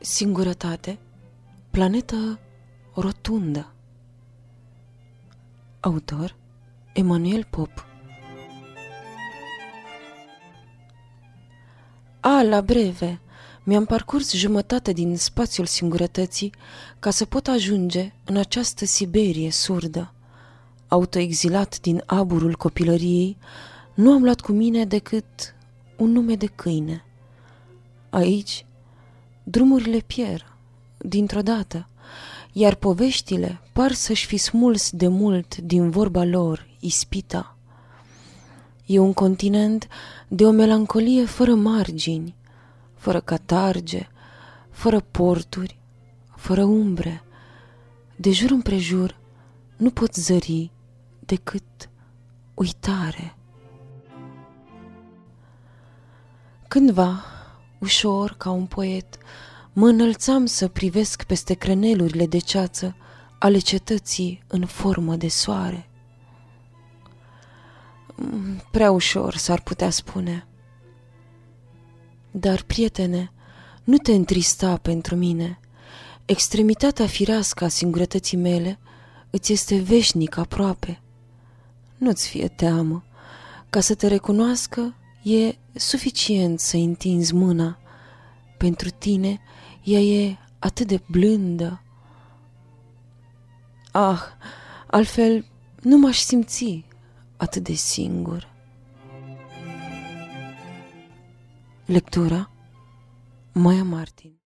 Singurătate, planetă rotundă. Autor Emanuel Pop A, la breve, mi-am parcurs jumătate din spațiul singurătății ca să pot ajunge în această Siberie surdă. Autoexilat din aburul copilăriei, nu am luat cu mine decât un nume de câine. Aici, drumurile pier, dintr-o dată, iar poveștile par să-și fi smuls de mult din vorba lor ispita. E un continent de o melancolie fără margini, fără catarge, fără porturi, fără umbre. De jur împrejur nu pot zări decât uitare. Cândva, ușor ca un poet, mă înălțam să privesc peste crenelurile de ceață ale cetății în formă de soare. Prea ușor s-ar putea spune. Dar, prietene, nu te întrista pentru mine. Extremitatea firească a singurătății mele îți este veșnic aproape. Nu-ți fie teamă, ca să te recunoască e suficient să întinzi mâna. Pentru tine ea e atât de blândă. Ah, altfel nu m-aș simți atât de singur. Lectura Maia Martin